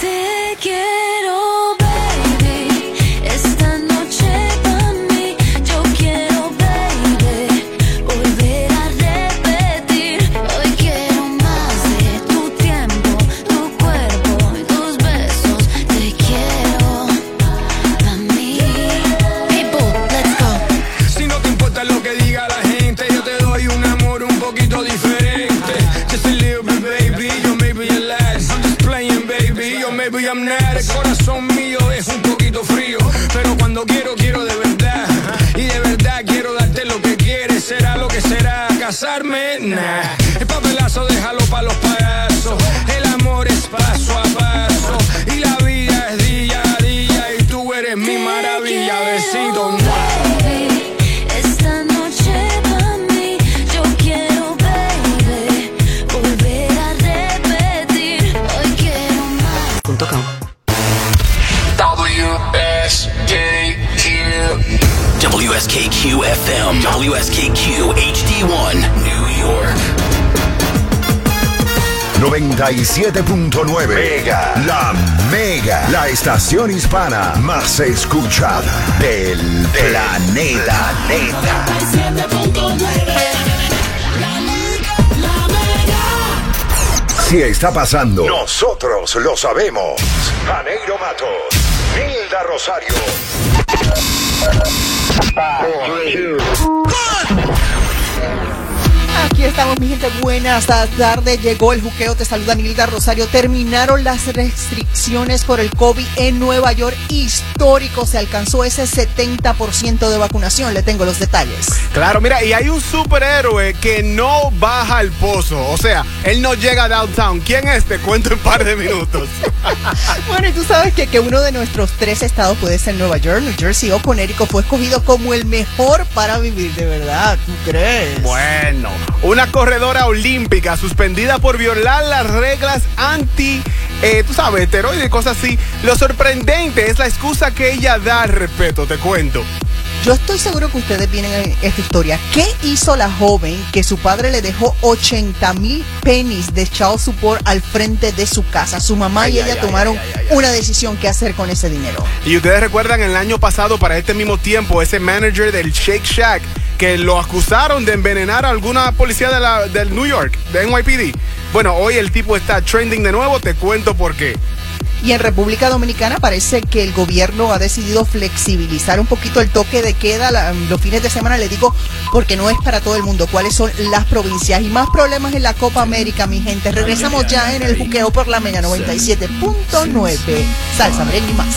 Take it. 97.9 Mega. La Mega. La estación hispana más escuchada del planeta. Neta. Si está pasando, nosotros lo sabemos. Janeiro Matos, Hilda Rosario. Aquí estamos, mi gente. Buenas tardes. Llegó el juqueo. Te saluda Nilda Rosario. Terminaron las restricciones por el COVID en Nueva York. Histórico. Se alcanzó ese 70% de vacunación. Le tengo los detalles. Claro, mira, y hay un superhéroe que no baja al pozo. O sea, él no llega a downtown. ¿Quién es? Te cuento en un par de minutos. bueno, y tú sabes que, que uno de nuestros tres estados puede ser Nueva York, New Jersey o Connecticut. Fue escogido como el mejor para vivir. De verdad, ¿tú crees? Bueno. Una corredora olímpica suspendida por violar las reglas anti, eh, tú sabes, esteroides y cosas así. Lo sorprendente es la excusa que ella da al respeto, te cuento. Yo estoy seguro que ustedes vienen en esta historia. ¿Qué hizo la joven que su padre le dejó 80 mil pennies de child support al frente de su casa? Su mamá y ella tomaron una decisión qué hacer con ese dinero. Y ustedes recuerdan el año pasado, para este mismo tiempo, ese manager del Shake Shack que lo acusaron de envenenar a alguna policía de la, del New York, de NYPD. Bueno, hoy el tipo está trending de nuevo, te cuento por qué. Y en República Dominicana parece que el gobierno ha decidido flexibilizar un poquito el toque de queda los fines de semana. Le digo porque no es para todo el mundo. ¿Cuáles son las provincias? Y más problemas en la Copa América, mi gente. Regresamos ya en el juqueo por la Mega 97.9. Salsa, merengue y más.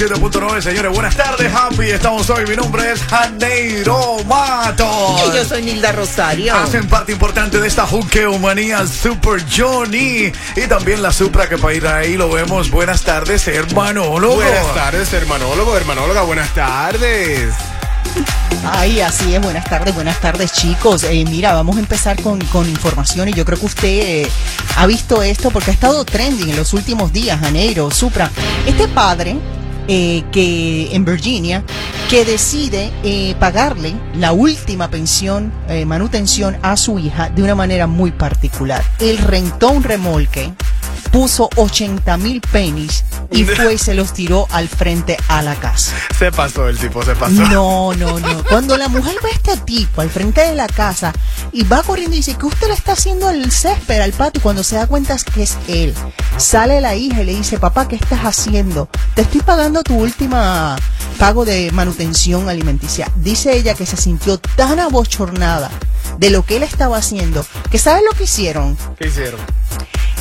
97.9. Señores, buenas tardes. Happy. Estamos hoy. Mi nombre es Janeiro Matos. Y yo soy Nilda Rosario. Hacen parte importante de esta juqueomanía Super Johnny. Y también la Supra que para ir ahí lo vemos. Buenas tardes, hermanólogo. Buenas tardes, hermanólogo, hermanóloga, buenas tardes. Ay, así es. Buenas tardes, buenas tardes, chicos. Eh, mira, vamos a empezar con, con información y yo creo que usted eh, ha visto esto porque ha estado trending en los últimos días, Janeiro, Supra. Este padre eh, que en Virginia que decide eh, pagarle la última pensión, eh, manutención a su hija de una manera muy particular. Él rentó un remolque, puso 80 mil pennies y fue y se los tiró al frente a la casa. Se pasó el tipo, se pasó. No, no, no. Cuando la mujer ve a este tipo al frente de la casa y va corriendo y dice que usted le está haciendo el césped al pato y cuando se da cuenta es que es él, sale la hija y le dice, papá, ¿qué estás haciendo? Te estoy pagando tu última pago de manutención alimenticia. Dice ella que se sintió tan abochornada de lo que él estaba haciendo, que ¿sabes lo que hicieron? ¿Qué hicieron?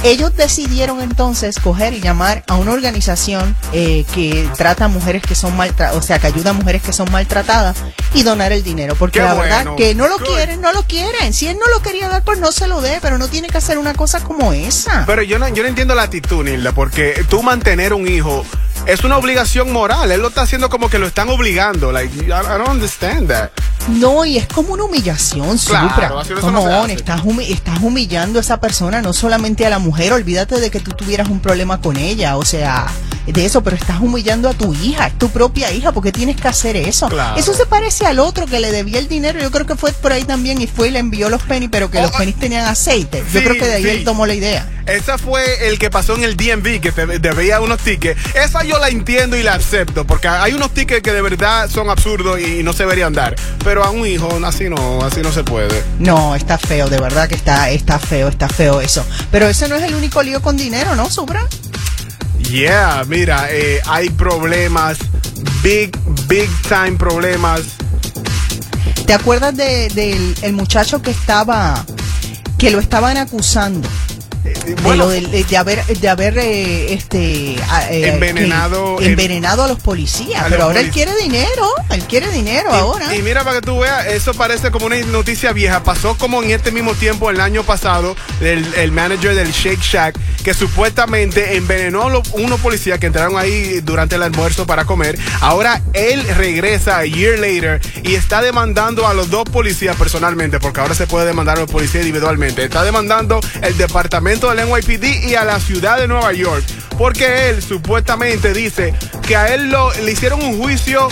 Ellos decidieron entonces coger y llamar a una organización eh, que trata a mujeres que son maltratadas, o sea, que ayuda a mujeres que son maltratadas y donar el dinero. Porque Qué la verdad bueno. que no lo Good. quieren, no lo quieren. Si él no lo quería dar, pues no se lo dé, pero no tiene que hacer una cosa como esa. Pero yo no, yo no entiendo la actitud, Nilda, porque tú mantener un hijo es una obligación moral. Él lo está haciendo como que lo están obligando. Like, I, I don't understand that. No, y es como una humillación, Claro, Supra. Come no on, estás, humi- estás humillando a esa persona, no solamente a la mujer. Olvídate de que tú tuvieras un problema con ella, o sea, de eso, pero estás humillando a tu hija, es tu propia hija, porque tienes que hacer eso. Claro. Eso se parece al otro que le debía el dinero. Yo creo que fue por ahí también y fue y le envió los pennies, pero que Oh, los pennies tenían aceite. Yo sí, creo que de ahí sí. él tomó la idea. Esa fue el que pasó en el DMV, que te debía unos tickets. Esa yo la entiendo y la acepto, porque hay unos tickets que de verdad son absurdos y no se deberían dar. Pero a un hijo, así no, así no se puede. No, está feo, de verdad que está, está feo, está feo eso. Pero ese no es el único lío con dinero, ¿no, Supra? Yeah, mira, eh, hay problemas, big, big time problemas. ¿Te acuerdas de- del el muchacho que estaba, que lo estaban acusando? De, bueno, lo de, de haber, de haber eh, este, a- eh, Envenenado, que- envenenado a los policías. a pero los ahora él quiere dinero, él quiere dinero ahora. Y, y mira para que tú veas, eso parece como una noticia vieja. Pasó como en este mismo tiempo el año pasado, el, el manager del Shake Shack, que supuestamente envenenó a los- unos policías que entraron ahí durante el almuerzo para comer. Ahora él regresa a year later y está demandando a los dos policías personalmente, porque ahora se puede demandar a los policías individualmente. Está demandando el departamento del NYPD y a la ciudad de Nueva York, porque él supuestamente dice que a él lo, le hicieron un juicio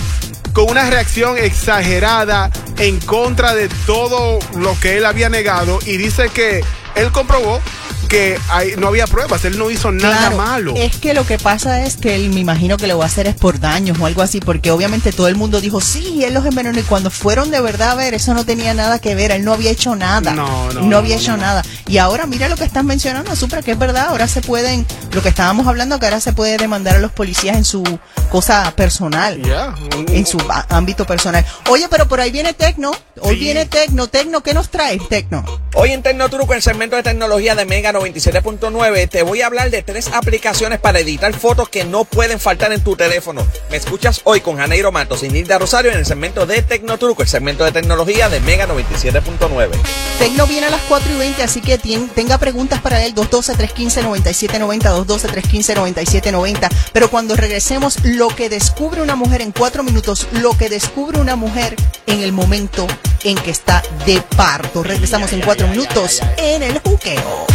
con una reacción exagerada en contra de todo lo que él había negado y dice que él comprobó que hay- no había pruebas, él no hizo nada Claro, malo. Es que lo que pasa es que él me imagino que lo va a hacer es por daños o algo así, porque obviamente todo el mundo dijo, sí, él los envenenó y cuando fueron de verdad a ver, eso no tenía nada que ver, él no había hecho nada. No, no, no, había no, hecho no. nada. Y ahora mira lo que estás mencionando, Supra, que es verdad, ahora se pueden, lo que estábamos hablando, que ahora se puede demandar a los policías en su cosa personal. Yeah. En su ámbito personal. Oye, pero por ahí viene Tecno. Hoy Sí. viene Tecno. Tecno, ¿qué nos trae Tecno? Hoy en Tecnotruco, en el segmento de tecnología de Mega 97.9, te voy a hablar de tres aplicaciones para editar fotos que no pueden faltar en tu teléfono. Me escuchas hoy con Janeiro Matos y Nilda Rosario en el segmento de Tecnotruco, el segmento de tecnología de Mega 97.9. Tecno viene a las 4 y 20, así que que tenga preguntas para él, 212-315-9790, 212-315-9790. Pero cuando regresemos, lo que descubre una mujer en cuatro minutos, lo que descubre una mujer en el momento en que está de parto. Regresamos en cuatro minutos en el juqueo.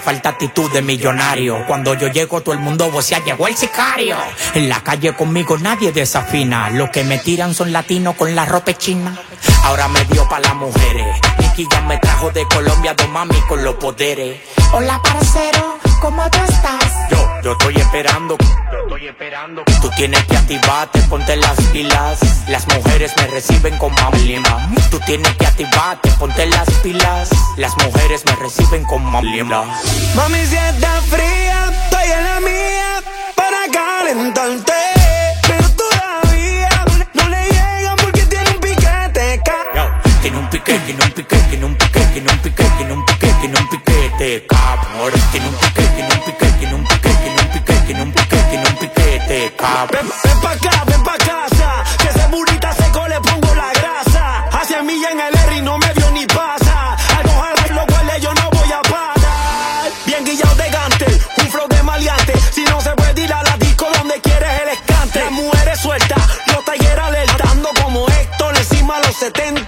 Falta actitud de millonario. Cuando yo llego, todo el mundo vocea, llegó el sicario. En la calle conmigo nadie desafina. Los que me tiran son latinos con la ropa china. Ahora me dio pa' las mujeres. Nicky ya me trajo de Colombia, do mami con los poderes. Hola, parcero, ¿cómo tú estás? Yo, yo estoy esperando. Yo estoy esperando. Tú tienes que activarte, ponte las pilas. Las mujeres me reciben con mamlima. Tú tienes que activarte, ponte las pilas. Las mujeres me reciben con mamlima. Mami, si está fría, estoy en la mía para calentarte. Pero todavía no le llegan porque tiene un piquete. tiene un piquete, tiene un piquete, tiene un piquete, tiene un piquete, tiene un piquete, cabrón. Tiene un piquete, tiene un piquete, tiene un piquete, tiene un piquete, tiene un piquete, tiene un piquete, cabrón. Ven, pa' acá, ven pa' casa, que ese burrita seco le pongo la grasa. Hacia mí en el R y no me dio ni pasa. Al mojar los cuales yo no voy a parar. Bien guillado de gante, un flow de maleante. Si no se puede ir a la disco donde quieres el escante. Las mujeres sueltas, los talleres alertando como Héctor encima los 70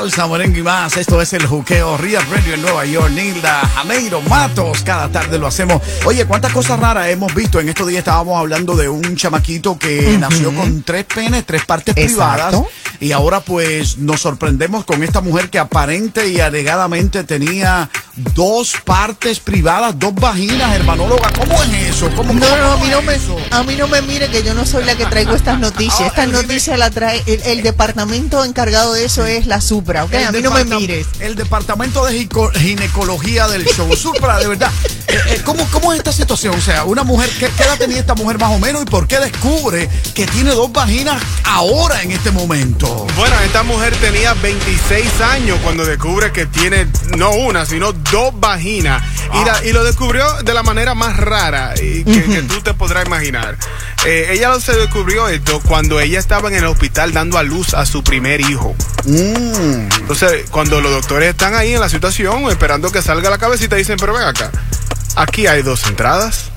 salsa, merengue y más. Esto es el juqueo Real Radio en Nueva York. Nilda, Janeiro, Matos. Cada tarde lo hacemos. Oye, cuántas cosas raras hemos visto. En estos días estábamos hablando de un chamaquito que nació con tres penes, tres partes Exacto. privadas. Y ahora pues nos sorprendemos con esta mujer que aparente y alegadamente tenía dos partes privadas, dos vaginas, hermanóloga. ¿Cómo es eso? ¿Cómo, No, cómo- no, a mí no me, a mí no me mire que yo no soy la que traigo estas noticias. Estas noticias la trae el, el departamento encargado de eso es la Supra, ¿ok? El A mí no me mires. El departamento de ginecología del show. Supra, de verdad. Eh, eh, ¿cómo, ¿Cómo es esta situación? O sea, una mujer, ¿qué, qué edad tenía esta mujer más o menos y por qué descubre que tiene dos vaginas ahora en este momento? Bueno, esta mujer tenía 26 años cuando descubre que tiene no una, sino dos vaginas. Y, la- y lo descubrió de la manera más rara y que, que tú te podrás imaginar. Eh, ella se descubrió esto cuando ella estaba en el hospital dando a luz a su primer hijo. Entonces, cuando los doctores están ahí en la situación, esperando que salga la cabecita, dicen, pero ven acá, aquí hay dos entradas.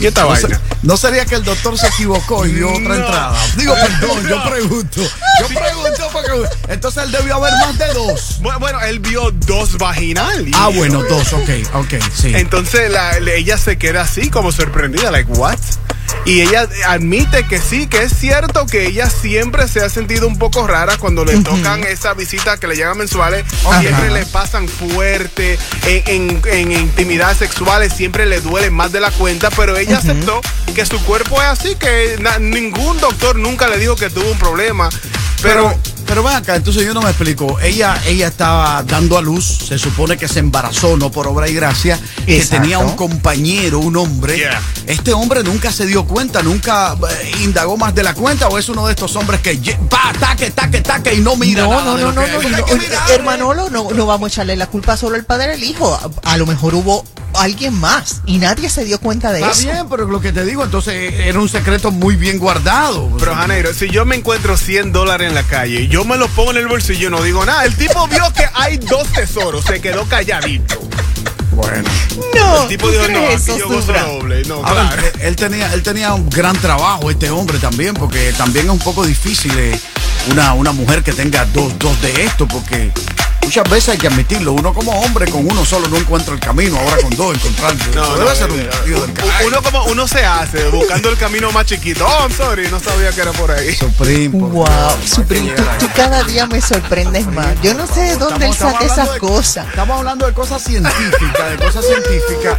Y esta No, vaina. no sería que el doctor se equivocó y dio otra No. entrada. Digo, perdón, yo pregunto. Yo pregunto porque entonces él debió haber más de dos. Bu- Bueno, él vio dos vaginales. Ah, bueno, dos, ok, ok, sí. Entonces la- ella se queda así como sorprendida, like, what? Y ella admite que sí, que es cierto que ella siempre se ha sentido un poco rara cuando le tocan esa visita que le llegan mensuales. Siempre le pasan fuerte, en, en- en intimidades sexuales siempre le duele más de la cuenta, pero ella aceptó que su cuerpo es así, que ningún doctor nunca le dijo que tuvo un problema. Pero, Pero, pero ven acá, entonces yo no me explico. Ella, ella estaba dando a luz, se supone que se embarazó, no por obra y gracia, que tenía un compañero, un hombre. Yeah. Este hombre nunca se dio cuenta, nunca eh, indagó más de la cuenta, o es uno de estos hombres que va, taque, taque, taque y no mira No, nada no, no, no, no, no, hermanolo, no, no vamos a echarle la culpa solo al padre del hijo. A, a lo mejor hubo alguien más y nadie se dio cuenta de Está eso. bien, pero lo que te digo, entonces era un secreto muy bien guardado. Pero Janeiro, si yo me encuentro 100 dólares en la calle y yo me los pongo en el bolsillo y no digo nada, el tipo vio que hay dos tesoros, se quedó calladito. bueno. No, El tipo ¿tú dijo, no, aquí eso, yo gozo Supra? doble. No, ver, él tenía, él tenía un gran trabajo, este hombre también, porque también es un poco difícil eh, una, una mujer que tenga dos, dos de esto, porque muchas veces hay que admitirlo, uno como hombre con uno solo no encuentra el camino, ahora con dos encontrar. No, debe ser un eh, tío del u- uno como uno se hace buscando el camino más chiquito. Oh, I'm sorry, no sabía que era por ahí. Supreme, por Wow, que tú, tú cada día me sorprendes más. Yo no sé de dónde él Estamos- estamos saca esas de- cosas. Estamos hablando de cosas científicas, de cosas científicas.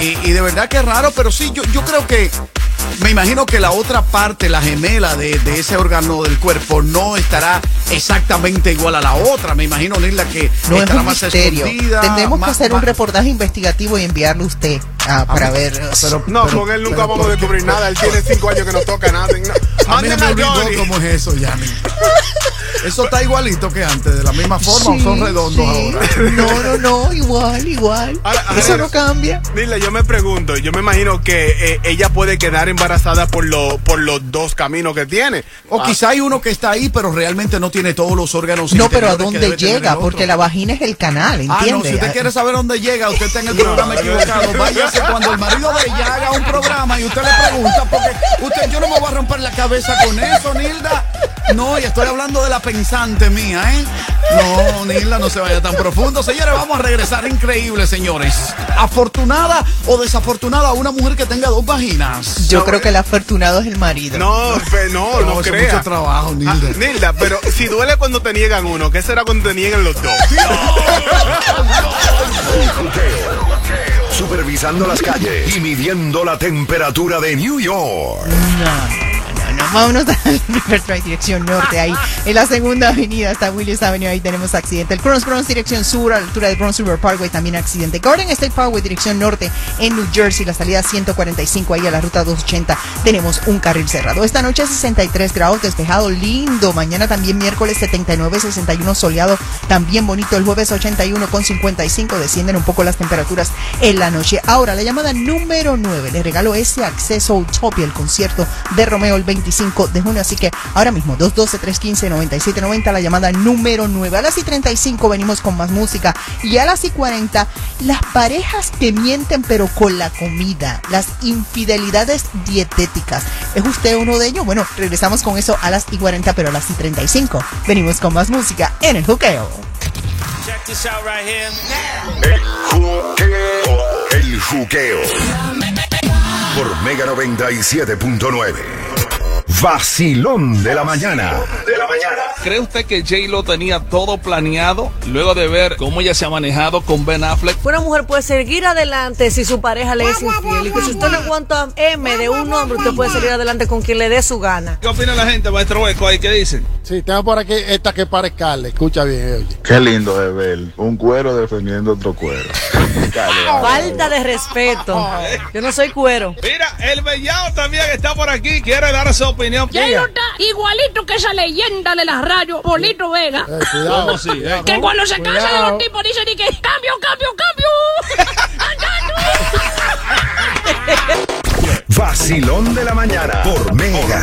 Y, y de verdad que es raro, pero sí, yo, yo creo que. Me imagino que la otra parte, la gemela de, de ese órgano del cuerpo, no estará exactamente igual a la otra. Me imagino, Nila, que No es estará un más misterio. escondida. Tendremos que más- hacer un reportaje investigativo y enviarlo a usted ah, para ver. Pero, No, pero- con él nunca pero vamos a descubrir nada. Él tiene cinco años que no toca nada. No. A mí no me cómo es eso, Yanni. Eso está igualito que antes, de la misma forma, o son redondos sí. ahora. No, no, no, igual, igual. Ahora, Eso ver. no cambia. Dile, yo me pregunto, yo me imagino que eh, ella puede quedar embarazada por, lo, por los dos caminos que tiene. O Ah, quizá hay uno que está ahí, pero realmente no tiene todos los órganos. No, pero ¿a dónde llega? Porque la vagina es el canal, Ah, no, ¿entiende? si usted quiere saber dónde llega, usted está en el programa equivocado. Váyase cuando el marido de ella haga un programa y usted le pregunta, porque usted, yo no me voy a romper la cabeza con eso, Nilda. No, y estoy hablando de la pensante mía, ¿eh? No, Nilda, no se vaya tan profundo. Señores, vamos a regresar. Increíble, señores. Afortunada o desafortunada una mujer que tenga dos vaginas. Yo creo que el afortunado es el marido. No, pe- no, no, eso crea. mucho trabajo, Nilda. Ah, Nilda, pero si duele cuando te niegan uno, ¿qué será cuando te niegan los dos? Supervisando las calles y midiendo la temperatura de New York. Vámonos, vámonos al Riverside, dirección norte. Ahí en la segunda avenida está Williams Avenue. Ahí tenemos accidente. El Cross Bronx, dirección sur, a la altura del Bronx River Parkway, también accidente. Garden State Parkway, dirección norte en New Jersey, la salida 145 ahí a la ruta 280. Tenemos un carril cerrado. Esta noche 63 grados, despejado, lindo. Mañana también miércoles 79, 61 soleado, también bonito. El jueves 81 con 55. Descienden un poco las temperaturas en la noche. Ahora, la llamada número 9. Le regalo ese acceso a Utopia, el concierto de Romeo el 25 de junio. Así que ahora mismo, 212-315-9790, la llamada número 9. A las y 35 venimos con más música. Y a las y 40, las parejas que mienten pero con la comida. Las infidelidades dietéticas. ¿Es usted uno de ellos? Bueno, regresamos con eso a las y 40, pero a las y 35. Venimos con más música en el juqueo. Check this out right here. El juqueo. El juqueo. Por Mega 97.9. Vacilón de la mañana. De la mañana. ¿Cree usted que J Lo tenía todo planeado luego de ver cómo ella se ha manejado con Ben Affleck? Una mujer puede seguir adelante si su pareja le es infiel. Y que si usted le aguanta M de un hombre, usted puede seguir adelante con quien le dé su gana. ¿Qué opina la gente, maestro Hueco? ahí? ¿Qué dicen? Sí, tengo por aquí esta que parezcarle. Escucha bien, oye. Qué lindo es ver un cuero defendiendo otro cuero. Falta de respeto. Yo no soy cuero. Mira, el Bellao también está por aquí. Quiere dar su opinión. J-Lo está igualito que esa leyenda de la radio, Polito Vega. ¿Cómo así? eh? Que cuando se cansa de Cuidado. los tipos dicen y que cambio, cambio, cambio. Vacilón de la mañana. Por Mega.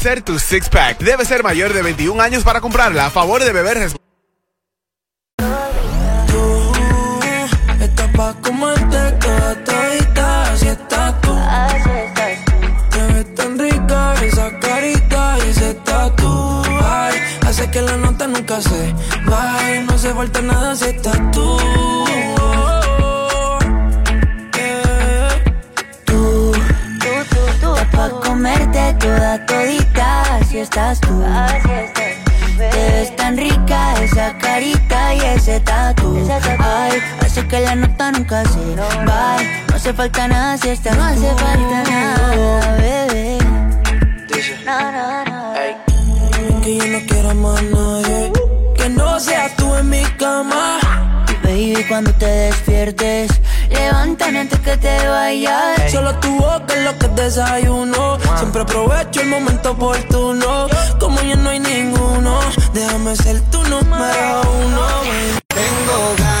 tu six pack. Debe ser mayor de 21 años para comprarla. A favor de beber responsablemente. Tú. Hace que la nota nunca se baje. No hace falta nada si estás tú. Yeah. Tú, estás pa' comerte toda todita, así estás tú. Te ves tan rica esa carita y ese tatu. Ay, hace que la nota nunca se vaya. No hace falta nada si estás No hace falta nada, bebé. No, no, no. Que yo no quiero más nadie. Que no seas tú en mi cama. Baby, cuando te despiertes, levántame antes que te vayas. Solo tu boca es lo que desayuno. Siempre aprovecho el momento oportuno. Como ya no hay ninguno, déjame ser tu número uno. Tengo ganas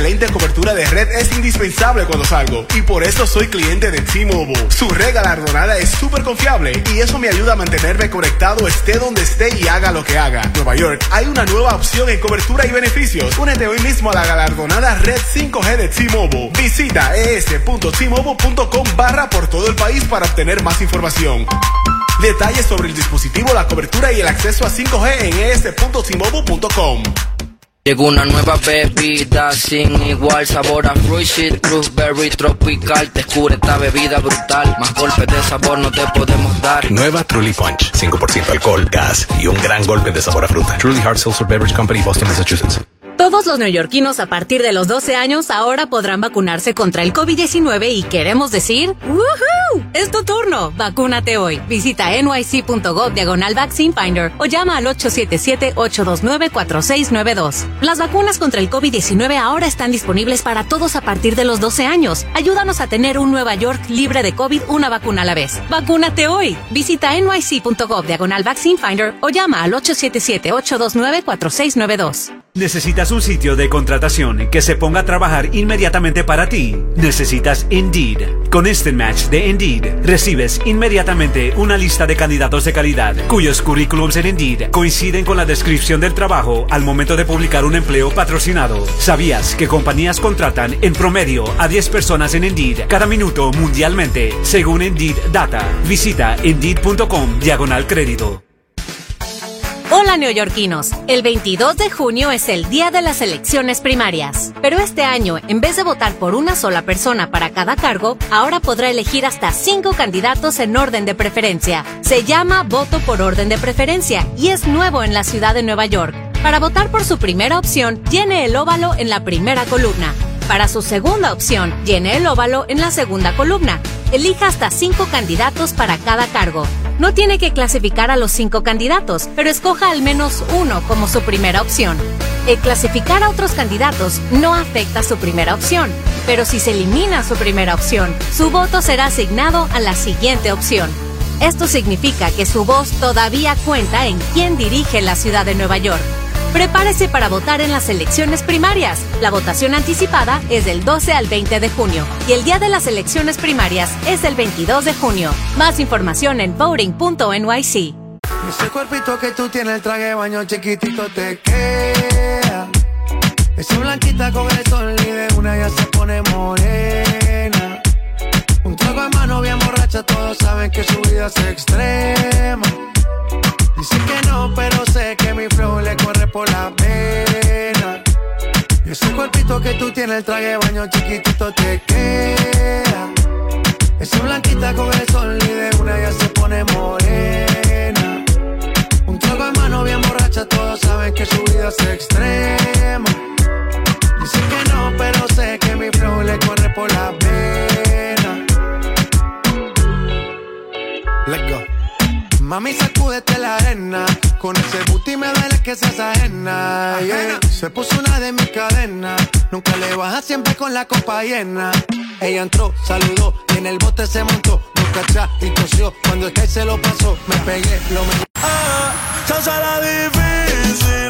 excelente cobertura de red es indispensable cuando salgo y por eso soy cliente de T-Mobile. Su red galardonada es súper confiable y eso me ayuda a mantenerme conectado esté donde esté y haga lo que haga. Nueva York, hay una nueva opción en cobertura y beneficios. Únete hoy mismo a la galardonada red 5G de T-Mobile. Visita es.tmobile.com barra por todo el país para obtener más información. Detalles sobre el dispositivo, la cobertura y el acceso a 5G en es.tmobile.com. Llegó una nueva bebida sin igual sabor a fruit shit, berry tropical. Descubre esta bebida brutal. Más golpes de sabor no te podemos dar. Nueva Truly Punch. 5% alcohol, gas y un gran golpe de sabor a fruta. Truly Hard Seltzer Beverage Company, Boston, Massachusetts. Todos los neoyorquinos a partir de los 12 años ahora podrán vacunarse contra el COVID-19 y queremos decir ¡Woohoo! Es tu turno. Vacúnate hoy. Visita nyc.gov diagonal vaccine finder o llama al 877-829-4692. Las vacunas contra el COVID-19 ahora están disponibles para todos a partir de los 12 años. Ayúdanos a tener un Nueva York libre de COVID una vacuna a la vez. Vacúnate hoy. Visita nyc.gov diagonal vaccine finder o llama al 877-829-4692. ¿Necesitas un sitio de contratación que se ponga a trabajar inmediatamente para ti? Necesitas Indeed. Con Instant Match de Indeed, recibes inmediatamente una lista de candidatos de calidad cuyos currículums en Indeed coinciden con la descripción del trabajo al momento de publicar un empleo patrocinado. ¿Sabías que compañías contratan en promedio a 10 personas en Indeed cada minuto mundialmente, según Indeed Data? Visita Indeed.com diagonal crédito. Hola neoyorquinos, el 22 de junio es el día de las elecciones primarias, pero este año, en vez de votar por una sola persona para cada cargo, ahora podrá elegir hasta cinco candidatos en orden de preferencia. Se llama voto por orden de preferencia y es nuevo en la ciudad de Nueva York. Para votar por su primera opción, llene el óvalo en la primera columna. Para su segunda opción, llene el óvalo en la segunda columna. Elija hasta cinco candidatos para cada cargo. No tiene que clasificar a los cinco candidatos, pero escoja al menos uno como su primera opción. El clasificar a otros candidatos no afecta su primera opción, pero si se elimina su primera opción, su voto será asignado a la siguiente opción. Esto significa que su voz todavía cuenta en quién dirige la ciudad de Nueva York. Prepárese para votar en las elecciones primarias. La votación anticipada es del 12 al 20 de junio y el día de las elecciones primarias es el 22 de junio. Más información en voting.nyc. Ese cuerpito que tú tienes, el traje de baño chiquitito te queda. Esa blanquita con el sol y de una ya se pone morena. Un trago en mano bien borracha, todos saben que su vida es extrema. Dice que no, pero sé que mi flow le corre por la pena. Y ese cuerpito que tú tienes, el traje de baño chiquitito te queda. Esa blanquita con el sol y de una ya se pone morena. Un trago en mano bien borracha, todos saben que su vida es extrema. Dice que no, Mami, sacúdete la arena. Con ese booty me duele que seas ajena. yeah. Se puso una de mis cadenas. Nunca le baja siempre con la copa llena. Ella entró, saludó y en el bote se montó. Nunca atrás y tosió. Cuando el que se lo pasó, me pegué, lo me. Ah, será difícil,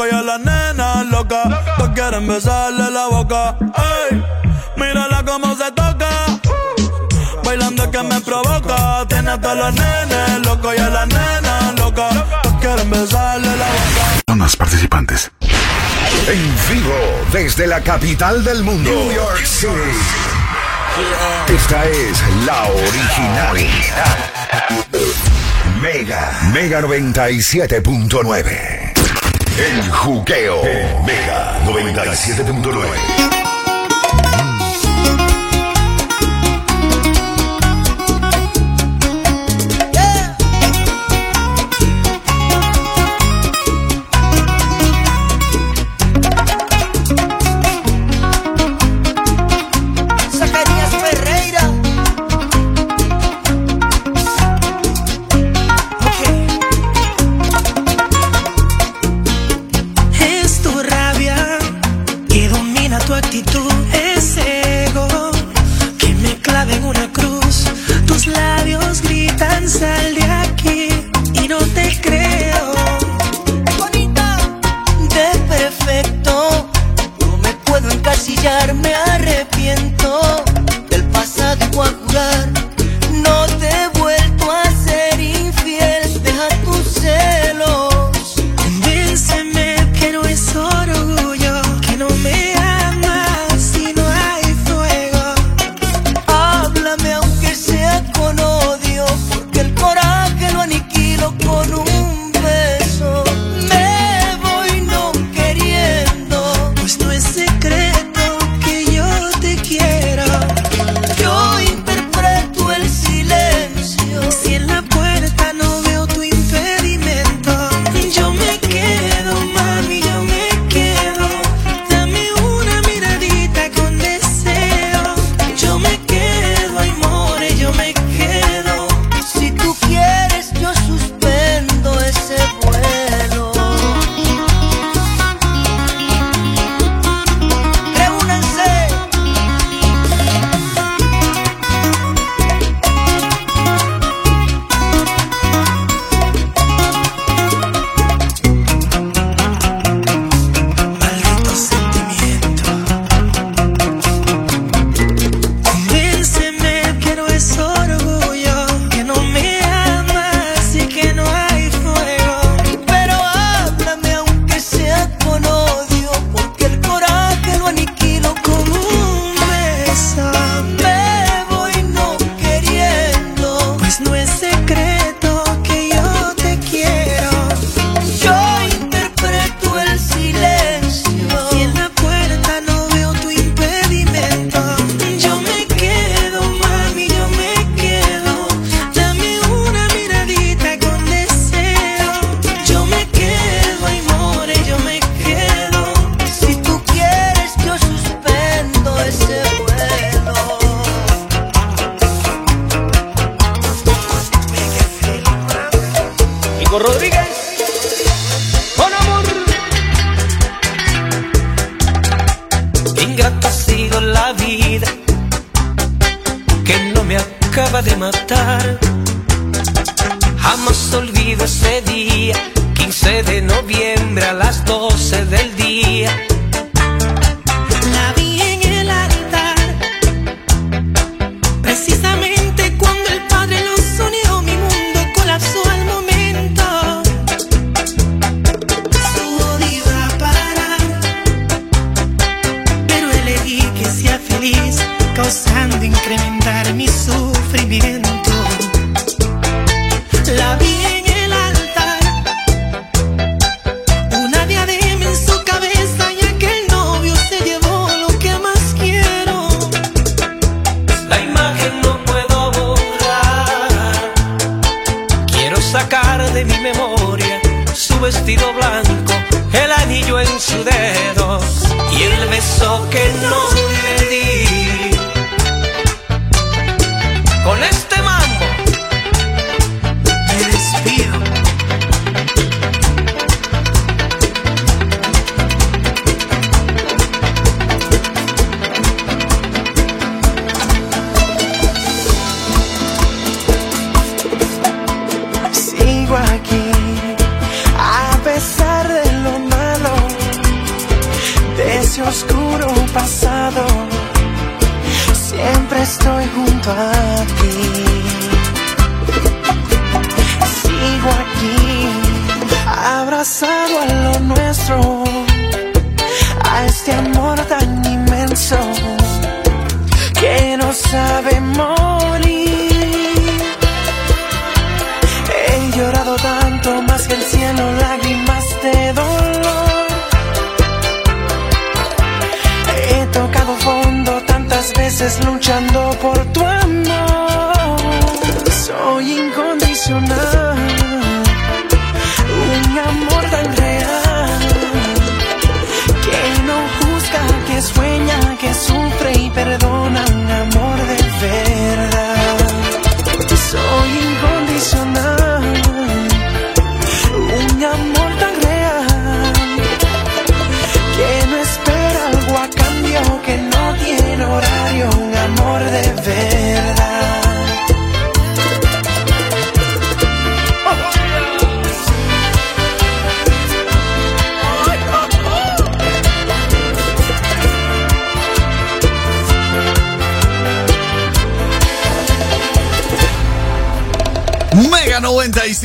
loco y a las nenas loca. Todos quieren besarle la boca. Ey, mírala cómo se toca. Bailando que me provoca. Tiene a todos los nenes loco y a las nenas loca. Todos quieren besarle la boca. Zonas participantes. En vivo desde la capital del mundo. New York City. Esta es la original. Mega. Mega 97.9. El juqueo. Mega 97.9.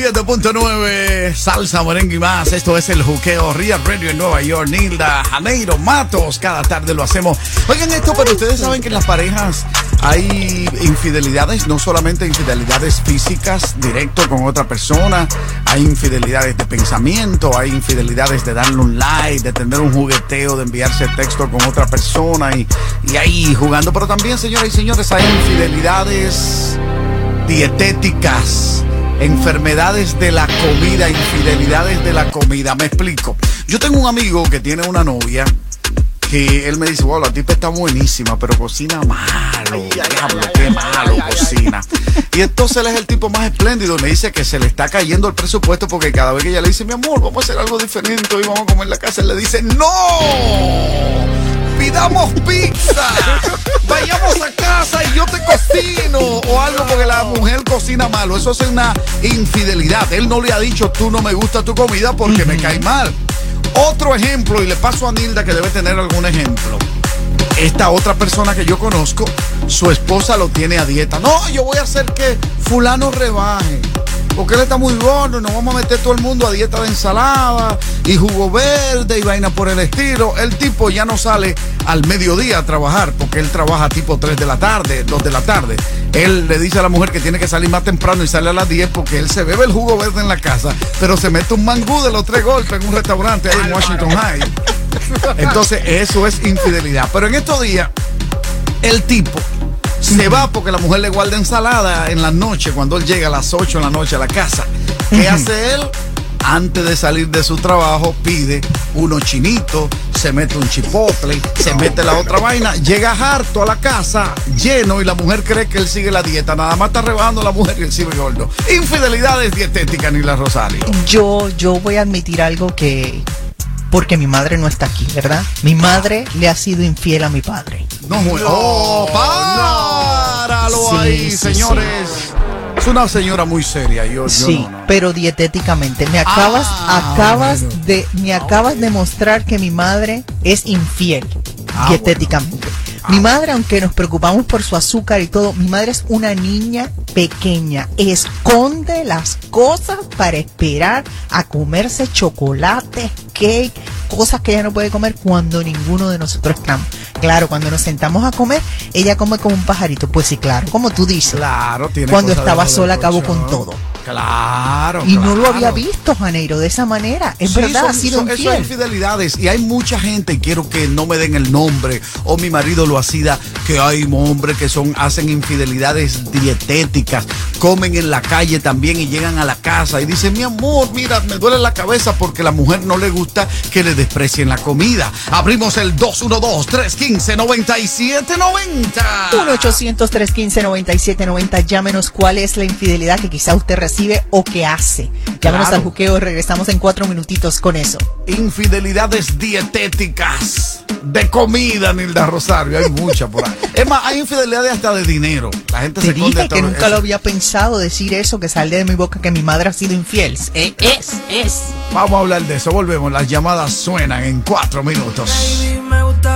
97.9, salsa, merengue y más. Esto es el juqueo Real Radio en Nueva York, Nilda, Janeiro, Matos. Cada tarde lo hacemos. Oigan esto, pero ustedes saben que en las parejas hay infidelidades, no solamente infidelidades físicas, directo con otra persona. Hay infidelidades de pensamiento, hay infidelidades de darle un like, de tener un jugueteo, de enviarse texto con otra persona y, y ahí jugando. Pero también, señoras y señores, hay infidelidades dietéticas, enfermedades de la comida, infidelidades de la comida. Me explico. Yo tengo un amigo que tiene una novia que él me dice, wow, la tipa está buenísima, pero cocina malo. Diablo, qué malo cocina. Y entonces él es el tipo más espléndido. Me dice que se le está cayendo el presupuesto porque cada vez que ella le dice, mi amor, vamos a hacer algo diferente, hoy vamos a comer en la casa, él le dice, no pidamos pizza. Vayamos a casa y yo te cocino. O algo porque la mujer cocina malo. Eso es una infidelidad. Él no le ha dicho, tú no me gusta tu comida porque me cae mal. Otro ejemplo, y le paso a Nilda que debe tener algún ejemplo. Esta otra persona que yo conozco, su esposa lo tiene a dieta. No, yo voy a hacer que fulano rebaje. Porque él está muy gordo, nos vamos a meter todo el mundo a dieta de ensalada y jugo verde y vaina por el estilo. El tipo ya no sale al mediodía a trabajar porque él trabaja tipo 3 de la tarde, 2 de la tarde. Él le dice a la mujer que tiene que salir más temprano y sale a las 10 porque él se bebe el jugo verde en la casa, pero se mete un mangú de los tres golpes en un restaurante ahí en Washington High. Entonces, eso es infidelidad. Pero en estos días, el tipo se va porque la mujer le guarda ensalada en la noche, cuando él llega a las 8 de la noche a la casa. ¿Qué hace él? Antes de salir de su trabajo, pide unos chinitos, se mete un chipotle, se mete la otra vaina, llega harto a la casa, lleno, y la mujer cree que él sigue la dieta. Nada más está rebajando la mujer y él sigue gordo. Infidelidades dietéticas, ni la Rosario. Yo, yo voy a admitir algo que. Porque mi madre no está aquí, ¿verdad? Mi madre le ha sido infiel a mi padre. No, oh, páralo Sí, ahí, sí, señores. Es una señora muy seria. Yo, yo Sí, no, no. pero dietéticamente. Me acabas, Ah, acabas bueno. de, me acabas de mostrar que mi madre es infiel Ah, dietéticamente. Mi madre, aunque nos preocupamos por su azúcar y todo, mi madre es una niña pequeña. Esconde las cosas para esperar a comerse chocolate, cake, cosas que ella no puede comer cuando ninguno de nosotros estamos. Claro, cuando nos sentamos a comer, ella come como un pajarito. Pues sí, claro, como tú dices. Claro, tiene Cuando estaba sola, acabó con todo. Claro. Y no lo había visto, Janeiro, de esa manera. Es Sí, verdad, son- ha sido son- Eso es infidelidades. Y hay mucha gente, y quiero que no me den el nombre, o mi marido lo hacía, que hay hombres que son, hacen infidelidades dietéticas, comen en la calle también y llegan a la casa y dicen, mi amor, mira, me duele la cabeza porque la mujer no le gusta que le desprecien la comida. Abrimos el 212-315-9790. 1-800-315-9790. Llámenos cuál es la infidelidad que quizá usted recibe o que hace. Llámenos Claro. al juqueo. Regresamos en cuatro minutitos con eso. Infidelidades dietéticas de comida, Nilda Rosario. Hay muchas por ahí. Es más, hay infidelidades hasta de dinero. La gente Te se dije que todo nunca eso. lo había pensado decir eso, que sale de mi boca que mi madre ha sido infiel. Eh, es, es. Vamos a hablar de eso. Volvemos. Las llamadas suenan en cuatro minutos. Baby, me gustaría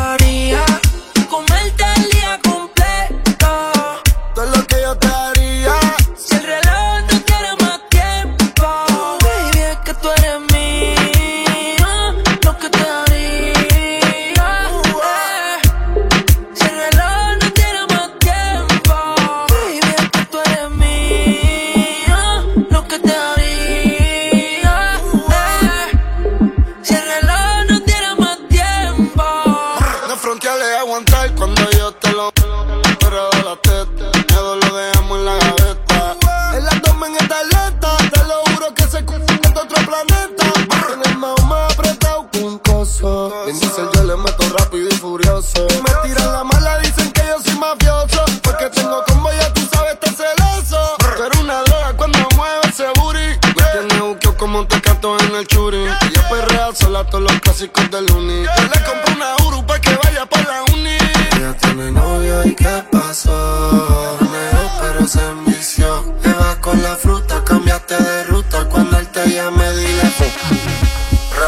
Bien dice yo le meto rápido y furioso. Me tiran la mala, dicen que yo soy mafioso. Porque tengo combo, ya tú sabes, estás celoso. Tú eres una droga cuando mueve ese booty. Me tiene buqueo como un tecato en el churi. Ella perrea sola todos los clásicos del uni. Yo le compro una Uru pa' que vaya pa' la uni. Ella tiene novio y qué pasó. Neo, pero se envició. Le vas con la fruta, cambiaste de ruta. Cuando él te llame, dile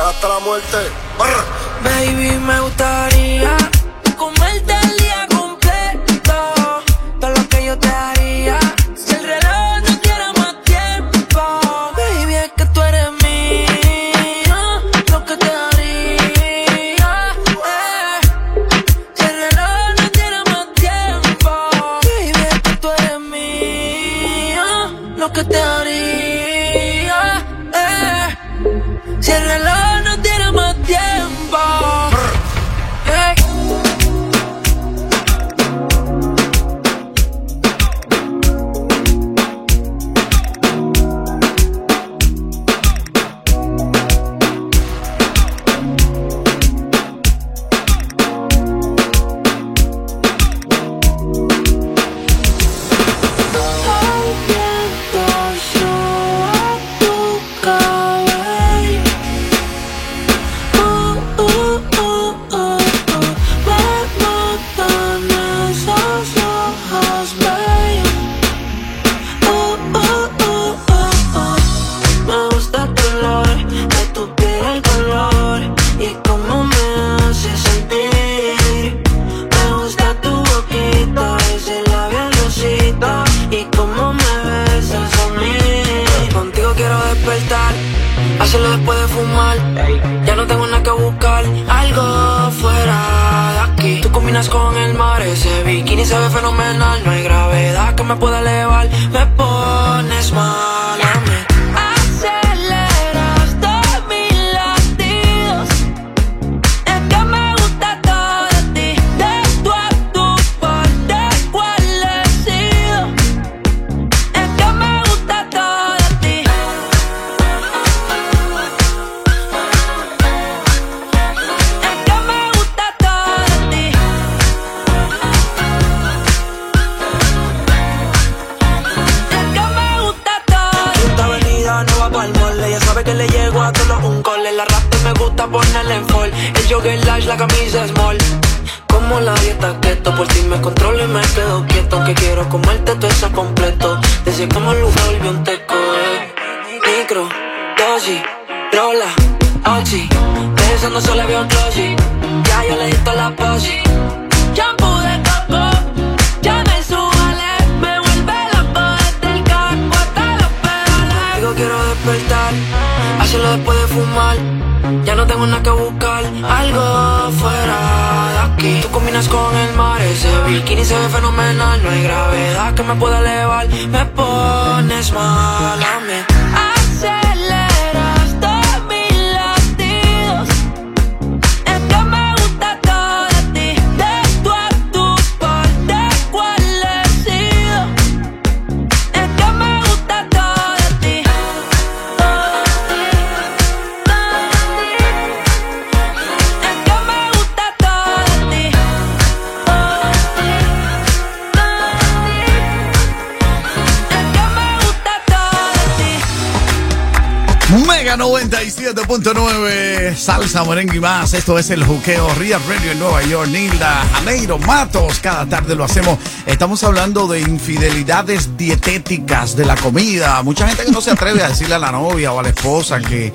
hasta la muerte. Barra. Baby, me gustaría Esto es el juqueo Real Radio en Nueva York. Nilda, Janeiro, Matos. Cada tarde lo hacemos. Estamos hablando de infidelidades dietéticas de la comida. Mucha gente que no se atreve a decirle a la novia o a la esposa que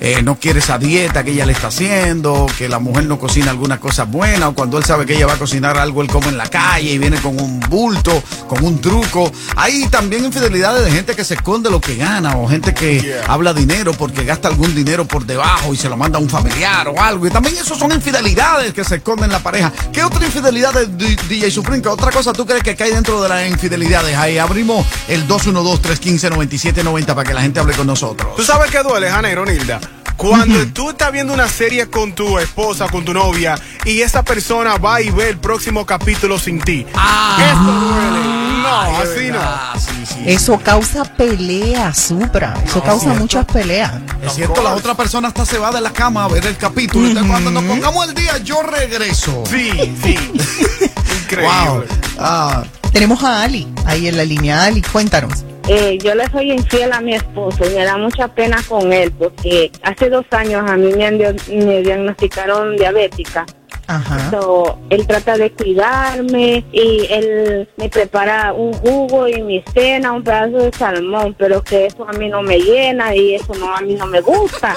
eh, no quiere esa dieta que ella le está haciendo, que la mujer no cocina alguna cosa buena, o cuando él sabe que ella va a cocinar algo, él come en la calle y viene con un bulto, con un truco. Hay también infidelidades de gente que se esconde lo que gana, o gente que habla dinero porque gasta algún dinero por debajo y se lo manda a un familiar o algo. Y también eso son infidelidades que se esconden en la pareja. ¿Qué otra infidelidad de D- DJ Supreme? ¿Qué otra cosa tú crees que cae dentro de las infidelidades? Ahí abrimos el 212-315-9790 para que la gente hable con nosotros. ¿Tú sabes qué duele, Janeiro, Nilda? Cuando tú estás viendo una serie con tu esposa, con tu novia, y esa persona va y ve el próximo capítulo sin ti. Esto duele. No, así no. Eso causa peleas, Supra. Eso No, causa cierto. muchas peleas. Es cierto, la otra persona hasta se va de la cama a ver el capítulo. Entonces, cuando nos pongamos el día, yo regreso. Sí, sí. Increíble. Ah, tenemos a Ali ahí en la línea. Ali, cuéntanos. Eh, yo le soy infiel a mi esposo y me da mucha pena con él porque hace dos años a mí me, me diagnosticaron diabética. Ajá. So, él trata de cuidarme y él me prepara un jugo y mi cena, un pedazo de salmón, pero que eso a mí no me llena y eso no a mí no me gusta.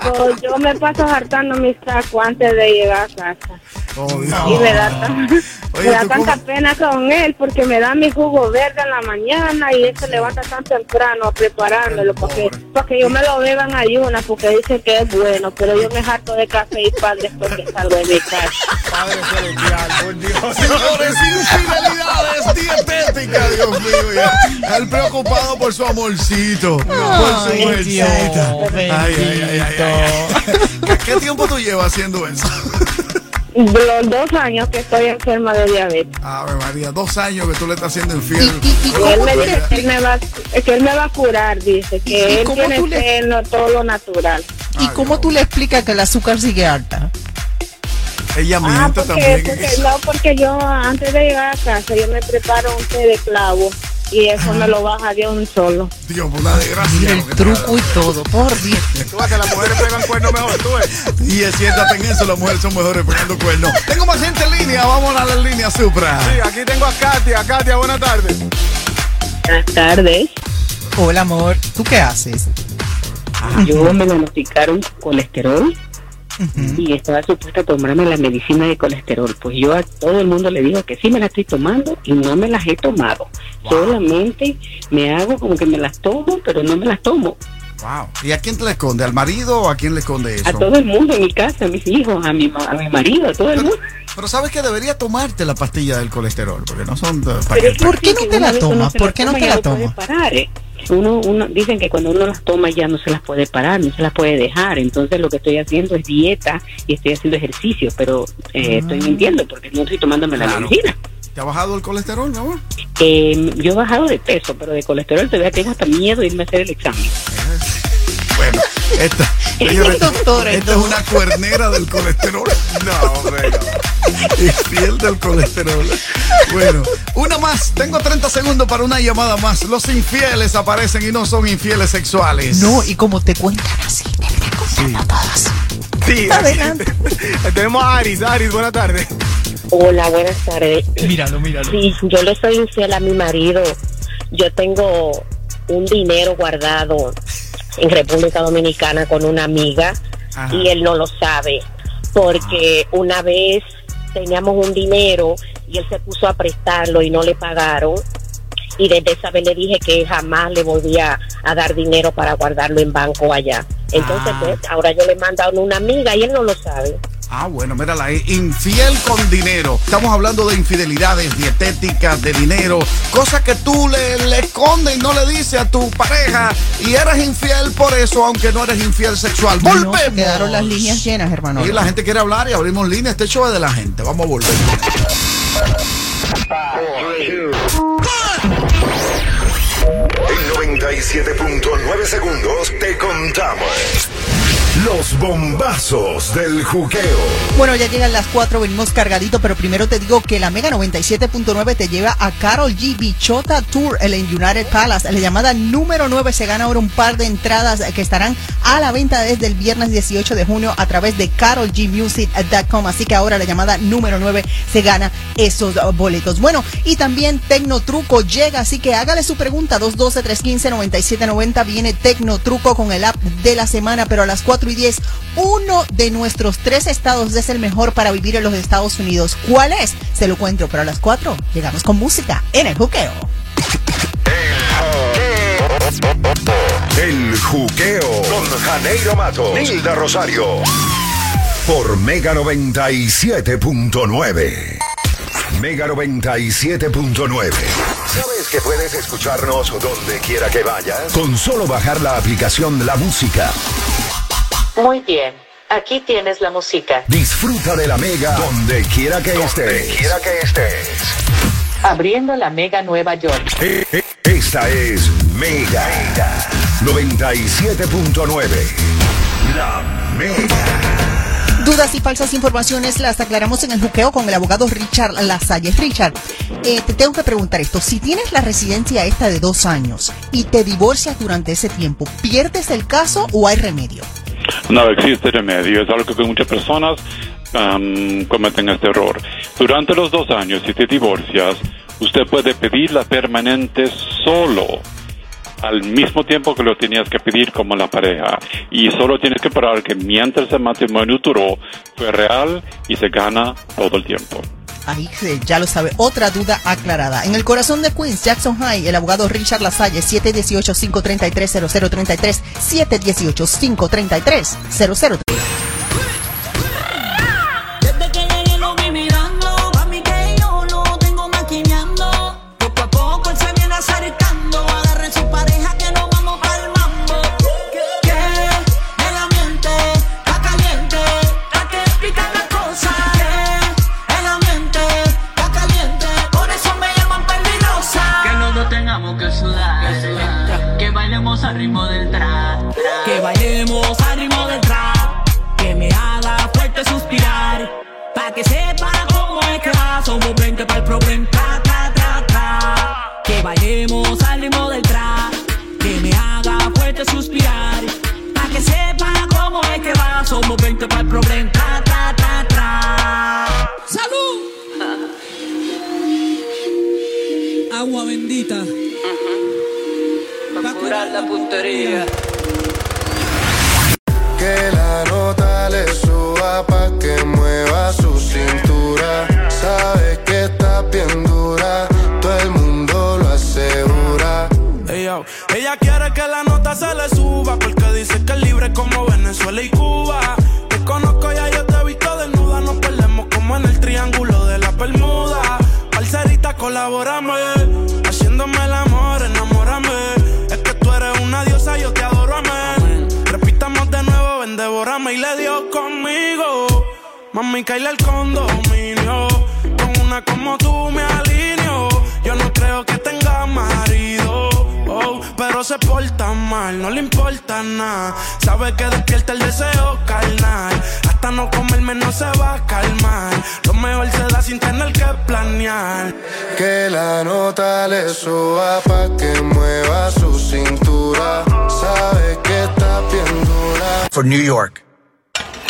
So, yo me paso hartando mis tacos antes de llegar a casa. Y me da, tan- me da tanta pena con él porque me da mi jugo verde en la mañana y él se levanta tan temprano a preparármelo porque, porque yo me lo beba en ayunas porque dice que es bueno, pero yo me harto de café y pan después que salgo de mi casa. Padre celestial, por Dios. Señores, infidelidades dietéticas, Dios mío. ya. Él preocupado por su amorcito, por su mujercita. Ay, ay, ay, ay, ay. ¿Qué- ¿Qué tiempo tú llevas haciendo eso? Los dos años que estoy enferma de diabetes. Ave María, dos años que tú le estás haciendo infiel. Y él me dice que él me va, que él me va a curar, dice, ¿Y que él tiene le- todo lo natural. ¿Y cómo tú le explicas que el azúcar sigue alta? Ella Ah, miente porque, también. porque- no, porque yo antes de llegar a casa yo me preparo un té de clavo y eso me lo baja de un solo. Dios, por una desgracia. El truco y todo, por Dios. Tú que las mujeres pegan cuernos mejor, tú ves. Y es siéntate en eso, las mujeres son mejores pegando cuernos. Tengo más gente en línea, vamos a la línea Supra. Sí, aquí tengo a Katia. Katia, buenas tardes. Buenas tardes. Hola, amor. ¿Tú qué haces? Yo me diagnosticaron colesterol y estaba supuesta a tomarme la medicina de colesterol. Pues yo a todo el mundo le digo que sí me la estoy tomando y no me las he tomado. Solamente me hago como que me las tomo, pero no me las tomo. Wow. ¿Y a quién te le esconde? ¿Al marido o a quién le esconde eso? A todo el mundo en mi casa, a mis hijos, a mi, ma- a mi marido, a todo el mundo. Pero sabes que debería tomarte la pastilla del colesterol, porque no son de- para Pero ¿por qué no te la tomas? ¿Por qué no te la tomas? Parar, eh. Uno, uno, dicen que cuando uno las toma ya no se las puede parar, no se las puede dejar. Entonces lo que estoy haciendo es dieta y estoy haciendo ejercicio, pero eh, estoy mintiendo porque no estoy tomándome la Claro. medicina. ¿Te ha bajado el colesterol, mi amor? Eh, yo he bajado de peso, pero de colesterol todavía tengo hasta miedo de irme a hacer el examen. Bueno, esta, señores, esta es una cuernera del colesterol. No, hombre, Infiel del colesterol. Bueno, una más. Tengo 30 segundos para una llamada más. Los infieles aparecen y no son infieles sexuales. No, y como te cuentan así, Sí, Adelante. tenemos a Aris. Aris, buenas tardes. Hola, buenas tardes. Míralo, míralo. Sí, yo le soy infiel a mi marido. Yo tengo un dinero guardado en República Dominicana con una amiga Ajá. y él no lo sabe porque una vez teníamos un dinero y él se puso a prestarlo y no le pagaron y desde esa vez le dije que jamás le volvía a dar dinero para guardarlo en banco allá. Entonces, Ah. pues, ahora yo le he mandado a una amiga y él no lo sabe. Ah, bueno, mírala ahí. Infiel con dinero. Estamos hablando de infidelidades dietéticas, de dinero, cosas que tú le, le escondes y no le dices a tu pareja. Y eres infiel por eso, aunque no eres infiel sexual. No, ¡Volvemos! quedaron las líneas llenas, hermano. Y la gente quiere hablar y abrimos líneas. Este show es de la gente. Vamos a volver. En 97.9 segundos te contamos los bombazos del juqueo. Bueno, ya llegan las 4, venimos cargadito, pero primero te digo que la Mega 97.9 te lleva a Carol G Bichota Tour en United Palace. La llamada número 9 se gana ahora un par de entradas que estarán a la venta desde el viernes 18 de junio a través de carolgmusic.com. Así que ahora la llamada número 9 se gana esos boletos. Bueno, y también Tecno Truco llega, así que hágale su pregunta. 212-315-9790 viene Tecno Truco con el app de la semana, pero a las 4 y 10, uno de nuestros tres estados es el mejor para vivir en los Estados Unidos. ¿Cuál es? Se lo cuento, pero a las 4 llegamos con música en el juqueo. El juqueo con Janeiro Mato, Nilda Rosario. Por Mega 97.9. Mega 97.9. ¿Sabes que puedes escucharnos donde quiera que vayas? Con solo bajar la aplicación de la música. Muy bien, aquí tienes la música. Disfruta de la Mega donde quiera que estés. quiera que estés. Abriendo la Mega Nueva York. Eh, eh, Esta es Mega 97.9. La Mega. Dudas y falsas informaciones las aclaramos en el juqueo con el abogado Richard Lasalle. Richard, eh, te tengo que preguntar esto. Si tienes la residencia esta de dos años y te divorcias durante ese tiempo, ¿pierdes el caso o hay remedio? No existe remedio, es algo que muchas personas am, cometen este error. Durante los dos años, si te divorcias, usted puede pedir la permanente solo al mismo tiempo que lo tenías que pedir como la pareja. Y solo tienes que parar que mientras el matrimonio duró, fue real y se gana todo el tiempo. Ahí ya lo sabe. Otra duda aclarada. En el corazón de Queens, Jackson High, el abogado Richard Lasalle, 718-533-0033, 718-533-0033. Pa' curar Condominio. Con una como tú me alineo. Yo no creo que tenga marido. oh, pero se porta mal, no le importa nada. Sabe que despierta el deseo carnal. Hasta no comerme no se va a calmar. Lo mejor se da sin tener que planear. Que la nota le suba pa' que mueva su cintura. Sabe que está bien dura. For New York.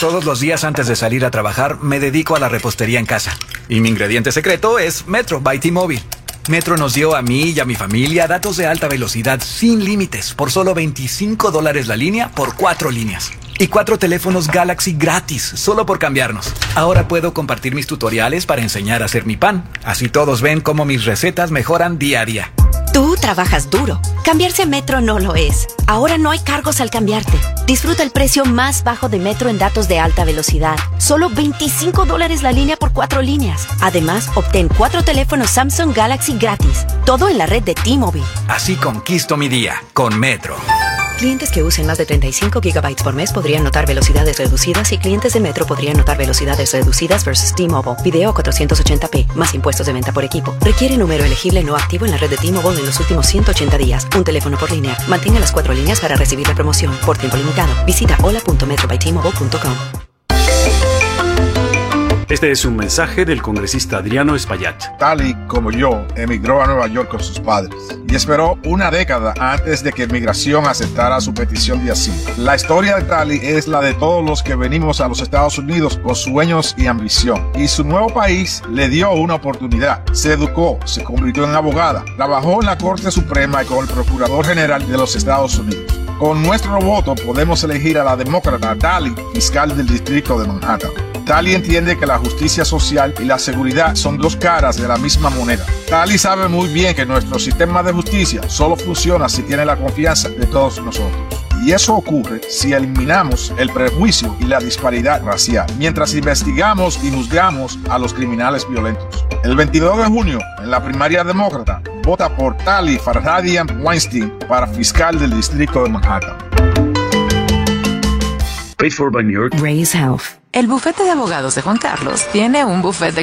Todos los días antes de salir a trabajar me dedico a la repostería en casa. Y mi ingrediente secreto es Metro by T-Mobile. Metro nos dio a mí y a mi familia datos de alta velocidad sin límites por solo 25 dólares la línea por cuatro líneas. Y cuatro teléfonos Galaxy gratis, solo por cambiarnos. Ahora puedo compartir mis tutoriales para enseñar a hacer mi pan. Así todos ven cómo mis recetas mejoran día a día. Tú trabajas duro. Cambiarse a Metro no lo es. Ahora no hay cargos al cambiarte. Disfruta el precio más bajo de Metro en datos de alta velocidad. Solo 25 dólares la línea por cuatro líneas. Además, obtén cuatro teléfonos Samsung Galaxy gratis. Todo en la red de T-Mobile. Así conquisto mi día con Metro. Clientes que usen más de 35 gigabytes por mes podrían notar velocidades reducidas y clientes de Metro podrían notar velocidades reducidas versus T-Mobile. Video 480p, más impuestos de venta por equipo. Requiere número elegible no activo en la red de T-Mobile en los últimos 180 días. Un teléfono por línea. Mantenga las cuatro líneas para recibir la promoción. Por tiempo limitado. Visita hola.metrobytmobile.com. Este es un mensaje del congresista Adriano Espaillat. Tali, como yo, emigró a Nueva York con sus padres y esperó una década antes de que migración aceptara su petición de asilo. La historia de Tali es la de todos los que venimos a los Estados Unidos con sueños y ambición. Y su nuevo país le dio una oportunidad. Se educó, se convirtió en abogada, trabajó en la Corte Suprema y con el Procurador General de los Estados Unidos. Con nuestro voto podemos elegir a la demócrata Tali, fiscal del Distrito de Manhattan. Tali entiende que la justicia social y la seguridad son dos caras de la misma moneda. Tali sabe muy bien que nuestro sistema de justicia solo funciona si tiene la confianza de todos nosotros. Y eso ocurre si eliminamos el prejuicio y la disparidad racial, mientras investigamos y juzgamos a los criminales violentos. El 22 de junio, en la primaria demócrata, vota por Tali Farhadian Weinstein para fiscal del distrito de Manhattan. Paid for by New York. Raise Health. El bufete de abogados de Juan Carlos tiene un bufete